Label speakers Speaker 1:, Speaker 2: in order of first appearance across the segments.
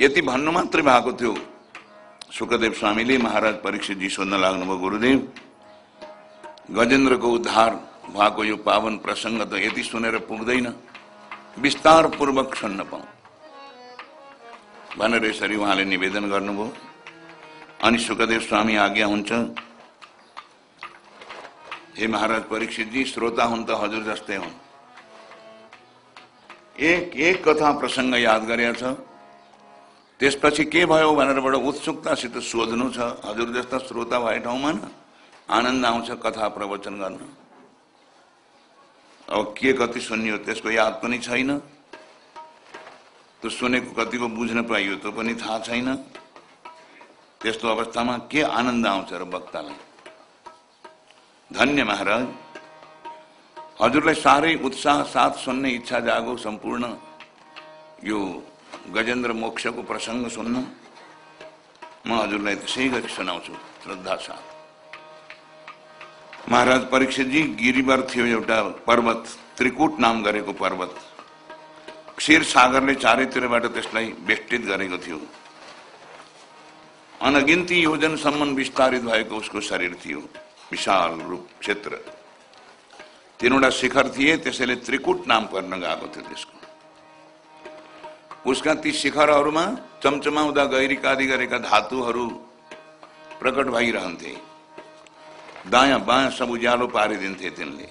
Speaker 1: यति भन्नु मात्रै भएको थियो। सुखदेव स्वामीले महाराज परीक्षितजी सोध्न लाग्नुभयो गुरुदेव गजेन्द्रको उद्धार भएको यो पावन प्रसङ्ग त यति सुनेर पुग्दैन। विस्तार पूर्वक सुन्न पाऊ। भनेर यसरी उहाँले निवेदन गर्नुभयो। अनि सुखदेव स्वामी आज्ञा हुन्छ हे महाराज परीक्षितजी श्रोता हुन् त हजुर जस्तै हुन्। एक एक कथा प्रसङ्ग याद गरेछ त्यसपछि के भयो भनेर बडो उत्सुकतासित सोध्नु छ। हजुर जस्ता श्रोता भए ठाउँमा आनन्द आउँछ कथा प्रवचन गर्न। अब के कति सुनियो त्यसको याद पनि छैन। त्यो सुनेको कतिको बुझ्न पाइयो त्यो पनि थाहा छैन। त्यस्तो अवस्थामा के आनन्द आउँछ र वक्तालाई? धन्य महाराज। हजुरलाई साह्रै उत्साह साथ सुन्ने इच्छा जागो सम्पूर्ण यो गजेन्द्र मोक्षको प्रसङ्ग सुन्न। म हजुरलाई त्यसै गरी सुनाउँछु श्रद्धा साथ महाराज परीक्षितजी गिरिवर थियो एउटा पर्वत त्रिकुट नाम गरेको पर्वत। क्षीर सागरले चारैतिरबाट त्यसलाई बेष्टित गरेको थियो। अनगिन्ती योजनसम्म विस्तारित भएको उसको शरीर थियो विशाल रूप क्षेत्र। तिनवटा शिखर थिए त्यसैले त्रिकुट नाम पर्न गएको थियो त्यसको। उसका ती शिखरहरूमा चम्चमाउँदा गैरिकादि गरेका धातुहरू प्रकट भइरहन्थे। दायाँ बायाँ सब उज्यालो पारिदिन्थे तिनले।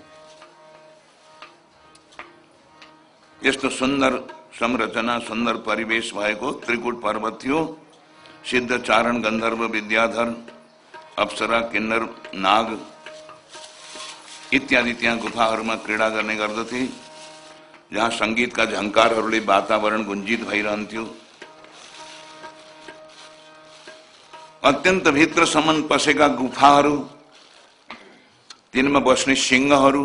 Speaker 1: यस्तो सुन्दर संरचना, सुन्दर परिवेश भएको त्रिकुट पर्वत थियो। सिद्ध चारण गन्धर्व विद्याधर, अप्सरा, किन्नर, नाग इत्यादि त्यहाँ गुफाहरूमा क्रीडा गर्ने गर्दथे। जहाँ सङ्गीतका झङ्कारहरूले वातावरण गुन्जित भइरहन्थ्यो। अत्यन्त भित्रसम्म पसेका गुफाहरू तिनमा बस्ने सिंहहरू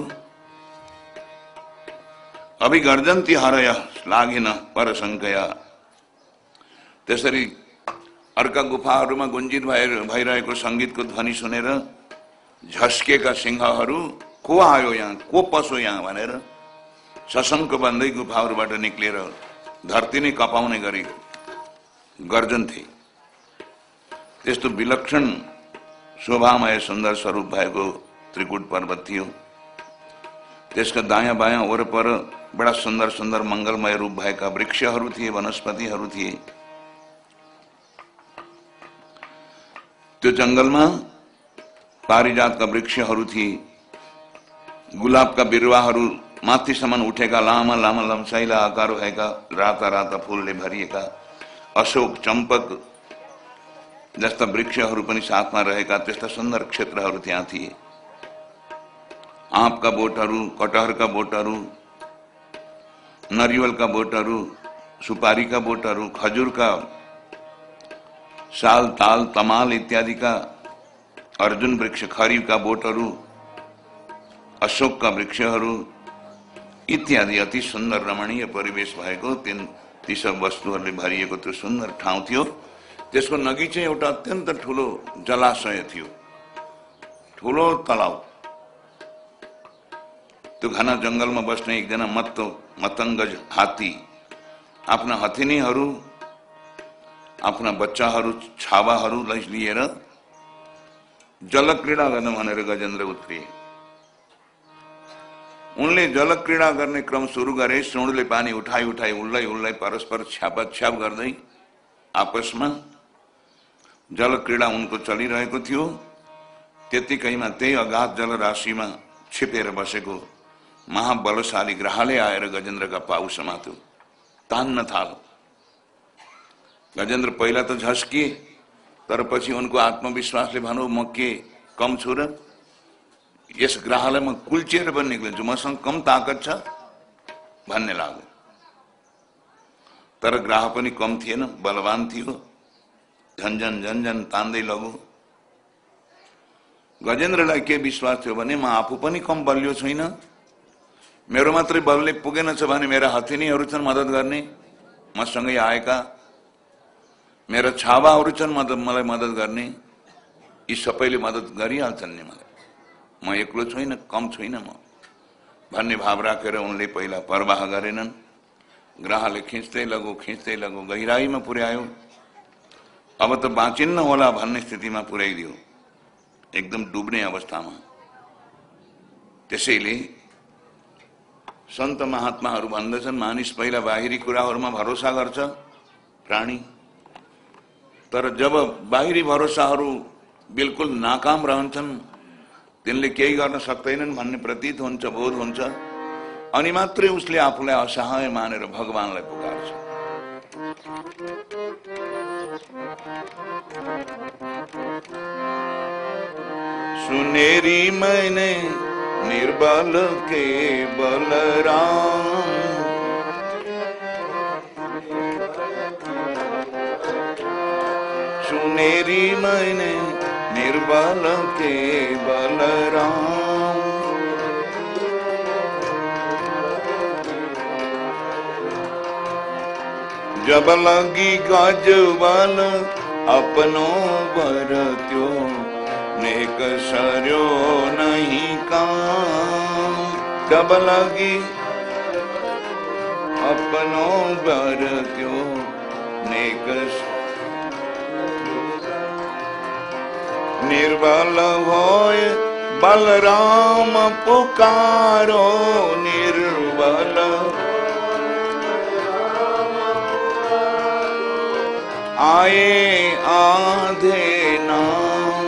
Speaker 1: अभिगर्जन्ती हरय लागेन परसङ्कया त्यसरी अर्का गुफाहरूमा गुन्जित भएर भइरहेको सङ्गीतको ध्वनि सुनेर झस्केका सिंहहरू को आयो यहाँ? को पसो यहाँ? भनेर सशङ्क बन्दै गुफाहरूबाट निक्लेर धरती नै कपाउने गरी गर्जन्थे त्यस्तो विलक्षण शोभामय सुन्दर स्वरूप भएको त्रिकुट पर्वत थियो त्यसका दायाँ बायाँ वरपर बडा सुन्दर सुन्दर मङ्गलमय रूप भएका वृक्षहरू थिए वनस्पतिहरू थिए त्यो जङ्गलमा पारिजातका वृक्षहरू थिए गुलाबका बिरुवाहरू माथिसम्म उठेका लामा लामा लम्साइला आकार भएका राता राता फुलले भरिएका अशोक चम्पक जस्ता वृक्षहरू पनि साथमा रहेका त्यस्ता सुन्दर क्षेत्रहरू त्यहाँ थिए। आँपका बोटहरू, कटहरका बोटहरू, नरिवलका बोटहरू, सुपारीका बोटहरू, खजुरका साल, ताल, तमाल इत्यादिका, अर्जुन वृक्ष खरिवका बोटहरू, अशोकका वृक्षहरू इत्यादि अति सुन्दर रमणीय परिवेश भएको तिन ती सब वस्तुहरूले भरिएको त्यो सुन्दर ठाउँ थियो। त्यसको नगी चाहिँ एउटा अत्यन्त ठुलो जलाशय थियो। ठुलो तलाउ। त्यो घना जङ्गलमा बस्ने एकजना मत्त, मतङ्गज हात्ती। आफ्ना हथिनीहरू, आफ्ना बच्चाहरू छावाहरूलाई लिएर जलक्रीडा गर्न भनेर गजेन्द्र उत्रिए। उनले जलक्रीडा गर्ने क्रम सुरु गरे सुणले पानी उठाई उठाई, उल्लाई उल्लाई, परस्पर छ्याप गर्दै आपसमा जलक्रीडा उनको चलिरहेको थियो। त्यतिकैमा त्यही अगाध जलराशिमा छिपेर बसेको महाबलशाली ग्रहालय आएर गजेन्द्रका पाउ समात्यो। तान्न थाल्यो गजेन्द्र पहिला त झस्किए, तर पछि उनको आत्मविश्वासले भनौँ म के कम छु र यस ग्रहालयमा कुल्चिएर पनि निक्लिन्छु। मसँग कम ताकत छ भन्ने लाग्यो। तर ग्राह पनि कम थिएन बलवान थियो। झन्झन झन्झन तान्दै लगो गजेन्द्रलाई के विश्वास थियो भने म आफू पनि कम बलियो छुइनँ मेरो मात्रै बलले पुगेन छ भने मेरा हथिनीहरू छन् मद्दत गर्ने। मसँगै आएका मेरा छावाहरू छन् मद्दत मलाई मद्दत गर्ने। यी सबैले मद्दत गरिहाल्छन् नि मलाई। म एक्लो छुइनँ कम छुइनँ म। भन्ने भाव राखेर उनले पहिला प्रवाह गरेनन्। ग्रहले खिच्दै लगो खिच्दै लगो गहिराईमा पुर्यायो। अब त बाँचिन्न होला भन्ने स्थितिमा पुर्याइदियो। एकदम डुब्ने अवस्थामा। त्यसैले सन्त महात्माहरू भन्दछन् मानिस पहिला बाहिरी कुराहरूमा भरोसा गर्छ प्राणी। तर जब बाहिरी भरोसाहरू बिल्कुल नाकाम रहन्छन् तिनले केही गर्न सक्दैनन् भन्ने प्रतीत हुन्छ बोध हुन्छ। अनि मात्रै उसले आफूलाई असहाय मानेर भगवानलाई पुकार्छ। सुनेरी मैंने निर्बल के बलराम। सुनेरी मैंने निर्बल के बलराम। जब लगी गजबल अपनो भरत्यो नेक सर्यो नहीं काम? जब लगी अपनो भरत्यो नेक निर्बल होय, बलराम पुकारो निर्बल। आए आधे नाम,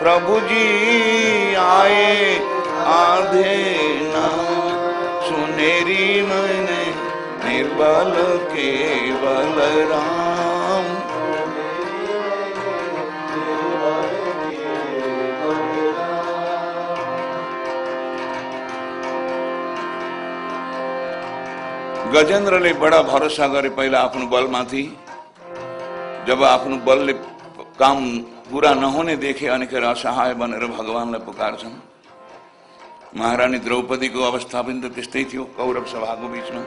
Speaker 1: प्रभु जी, आए आधे नाम, सुनेरी मैंने निर्बल के बलराम गजेन्द्रले बडा भरोसा गरे पहिला आफ्नो बलमाथि। जब आफ्नो बलले काम पुरा नहुने देखे अनिखेर असहाय बनेर भगवान्लाई पुकार्छन्। महारानी द्रौपदीको अवस्था पनि त त्यस्तै थियो कौरव सभाको बिचमा।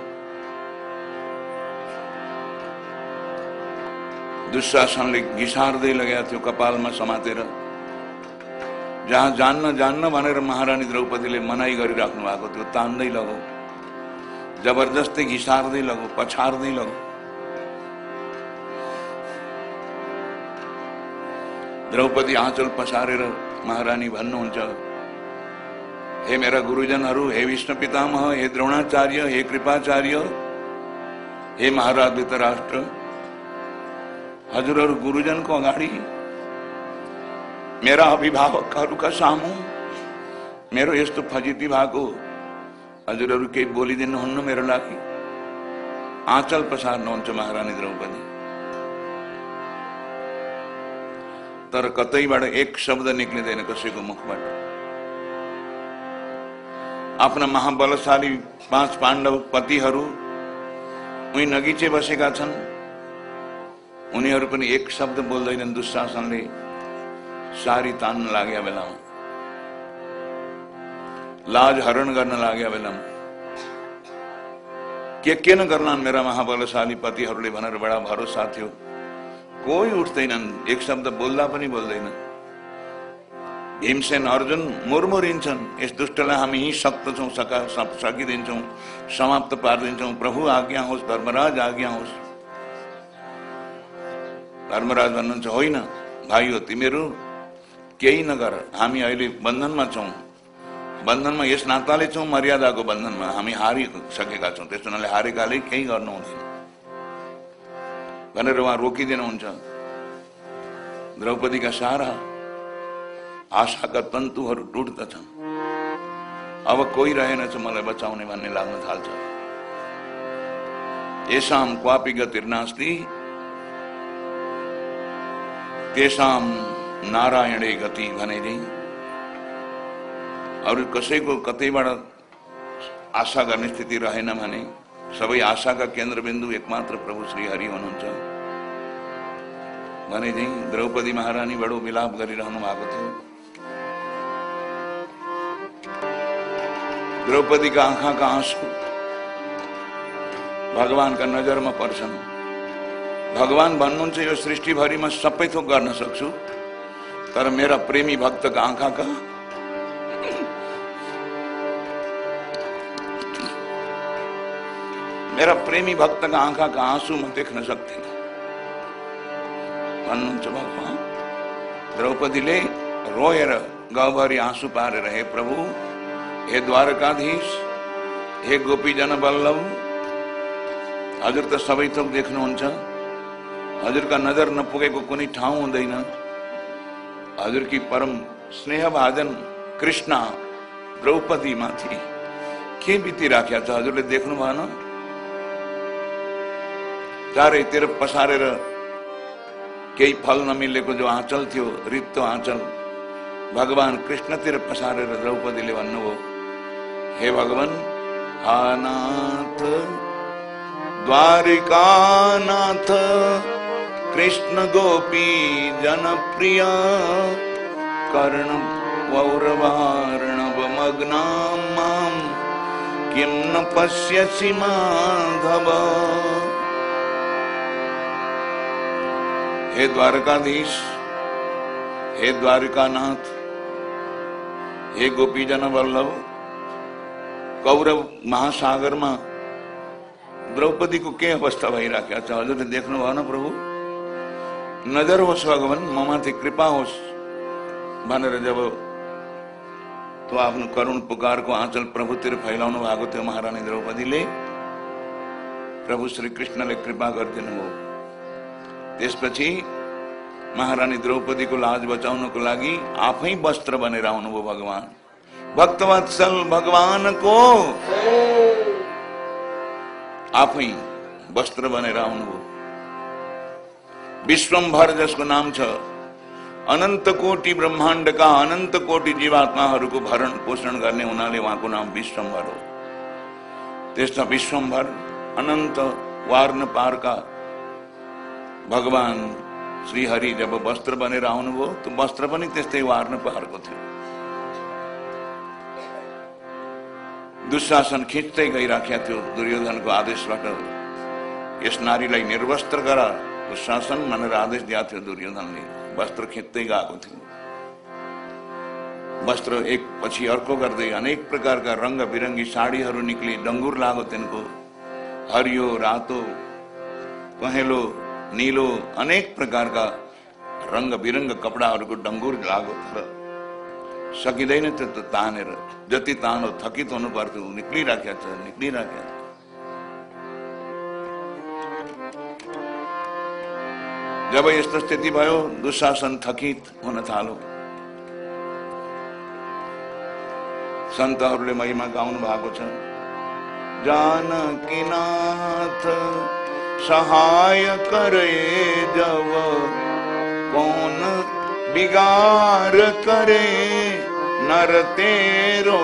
Speaker 1: दुशासनले घिसार्दै लगाएको थियो कपालमा समातेर। जहाँ जान्न जान्न भनेर महारानी द्रौपदीले मनाई गरिराख्नु भएको थियो तान्दै लगो। जबरजस्ती घिसार्दै लगो पछार्दै लगो। द्रौपदी आँचल पसारेर महारानी भन्नुहुन्छ हे मेरा गुरुजनहरू हे विष्णु पितामह, हे द्रोणाचार्य, हे कृपाचार्य, हे महाराज धृतराष्ट्र हजुरहरू गुरुजनको अगाडि, मेरा अभिभावकहरूका सामु, मेरो यस्तो फजिती भएको हजुरहरू केही बोलिदिनुहुन्न मेरो लागि आँचल पसार्नुहुन्छ महारानी द्रौपदी तर कतैबाट एक शब्द निक्लिँदैन कसैको मुखबाट आफ्ना महाबलशाली पाँच पाण्डव पतिहरू उही नगिचे बसेका छन् उनीहरू पनि एक शब्द बोल्दैनन् दुशासनले सारी तान्न लाग्या बेलामा लाज हरण गर्न लाग्या बेलामा के के न गर्लान् मेरा महाबलशाली पतिहरूले भनेर बडा भरोसा थियो। कोही उठ्दैनन् एक शब्द बोल्दा पनि बोल्दैन भीमसेन अर्जुन मुरमुरिन्छन् यस दुष्टलाई हामी यहीँ सक्त छौँ सका सकिदिन्छौँ समाप्त पारिदिन्छौँ प्रभु आज्ञा होस्, धर्मराज आज्ञा होस्। धर्मराज भन्नुहुन्छ होइन भाइ हो तिमीहरू केही नगर, हामी अहिले बन्धनमा छौँ बन्धनमा यस नाताले छौँ मर्यादाको बन्धनमा हामी हारिसकेका छौँ। त्यस हुनाले हारेकाले केही गर्नु हुँदैन। भनेर उहाँ रोकिदिनुहुन्छ। द्रौपदीका सारा आशाका तन्तुहरू टुट्दछन्। अब कोही रहेनछ मलाई बचाउने भन्ने लाग्न थाल्छ। येसाम क्वापी गतिर्नास्ति तेसाम नारायणे गति भने अरू कसैको कतैबाट आशा गर्ने स्थिति रहेन भने सबै आशाका केन्द्रबिन्दु एकमात्र प्रभु श्री हरि हुनुहुन्छ भने चाहिँ द्रौपदी महारानी बडो विलाप गरिरहनु भएको थियो द्रौपदीका आँखाका आँसु भगवानका नजरमा पर्छन् भगवान भन्नुहुन्छ यो सृष्टिभरिमा सबै थोक गर्न सक्छु तर मेरा प्रेमी भक्तका आँखाका मेरा प्रेमी भक्त का आंखा का आँसू मैं देख न सकती भगवान द्रौपदीले रोएर गाउँभरि आँसू पारेर हे प्रभु, हे द्वारकाधीश, हे गोपी जन बल्लभ, हजुर त सबै थोक देख्नुहुन्छ हजुरका नज़र नपुगेको कुनै ठाउँ हुँदैन हजुरकी परम स्नेहभाजन कृष्ण द्रौपदी माथि के बितिराखेको छ हजुरले देख्नु भएन चारैतिर पसारेर केही फल नमिलेको जो आँचल थियो रित्तो आँचल भगवान कृष्णतिर पसारेर द्रौपदीले भन्नुभयो हे भगवान हानाथ द्वारिकानाथ कृष्ण गोपी जनप्रिय कर्ण पौरवार्णवमग्नां मां किं न पश्यसि माधव? हे द्वारकाधीश, हे द्वारकानाथ, हे गोपीजन वल्लभ, कौरव महासागरमा द्रौपदीको के अवस्था भइराखेको छ हजुरले देख्नु भएन प्रभु। नज़र होस् भगवान् ममाथि कृपा होस् जब त्यो आफ्नो करुण पुकारको आँचल प्रभुतिर फैलाउनु भएको थियो महारानी द्रौपदीले प्रभु श्री कृष्णले कृपा गरिदिनु भयो त्यसपछि महारानी द्रौपदीको लाज बचाउनको लागि आफै वस्त्र बनेर आउनुभयो भगवान। भक्तवत्सल भगवानको आफै वस्त्र बनेर आउनुभयो। विश्वम्भर जसको नाम छ अनन्त कोटि ब्रह्माण्डका अनन्त कोटि जीवात्माहरूको भरण पोषण गर्ने हुनाले उहाँको नाम विश्वम्भर हो। त्यस्ता विश्वम्भर अनन्त वार्न पारका भगवान श्रीहरि जब वस्त्र बनेर आउनुभयो त्यो वस्त्र पनि त्यस्तै वार्न पारको थियो दुशासन खिच्दै गइराखेका थियो दुर्योधनको आदेशबाट यस नारीलाई निर्वस्त्र गर दुशासन भनेर आदेश दिएको थियो दुर्योधनले वस्त्र खिच्दै गएको थियो वस्त्र एक पछि अर्को गर्दै अनेक प्रकारका रङ्ग बिरङ्गी साडीहरू निक्ली डङ्गुर लाग्यो तिनको हरियो, रातो, पहेँलो निलो अनेक प्रकारका रङ्ग बिरङ्ग कपडाहरूको डङ्गुर लाग्यो तर सकिँदैन त्यो तानेर जति तानो थकित हुनु पर्थ्यो निक्लिराखेको छ निक्लिराखेको छ जब यस्तो स्थिति भयो दुशासन थकित हुन थाल्यो सन्तहरूले महिमा गाउनु भएको छ जानकीनाथ सहाय करे जब। कौन बिगार करे नर तेरो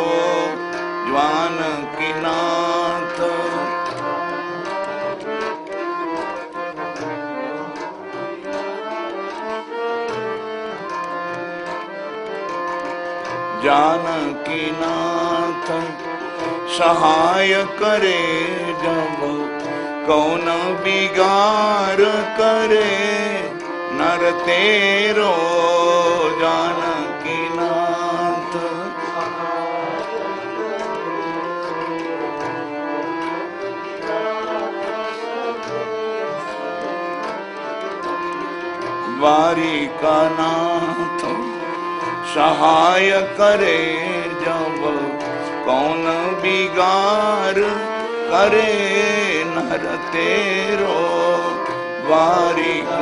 Speaker 1: ज्वान की नाथ। जानकी नाथ सहाय करे जब। कौन बिगार करे नर तेरो जानकी नाथ द्वारिका नाथ सहाय करे जब कौन बिगार करे नर तेरो द्वारिका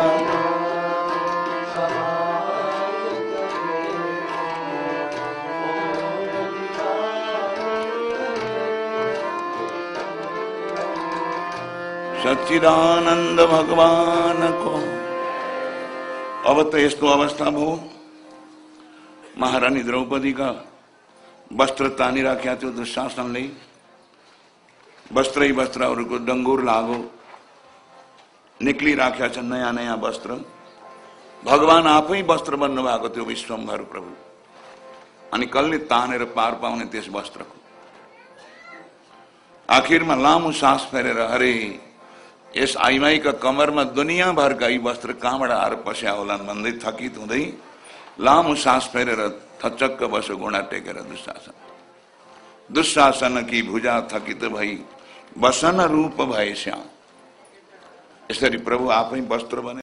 Speaker 1: सच्चिदानंद भगवान को अब तो इसको अवस्था भो। महारानी द्रौपदी का वस्त्र तानिराख्या थियो दुशासनले वस्त्रै वस्त्रहरूको डङ्गुर लागो निक्लिराख्या छन् नयाँ नयाँ वस्त्र। भगवान आफै वस्त्र बन्नु भएको थियो विश्वम्भर प्रभु। अनि कसले तानेर पार पाउने त्यस वस्त्रको। आखिरमा लामो सास फेरेर, अरे, यस आइमाईका कमरमा दुनियाँभरका यी वस्त्र कहाँबाट आएर पस्या होलान्? भन्दै थकित हुँदै लामो सास फेरेर थचक्क बसो घुँडा टेकेर दुशासन। दुशासन कि भुजा थकित भई वसन रूप श्याम। यसरी प्रभु आफै वस्त्र बने।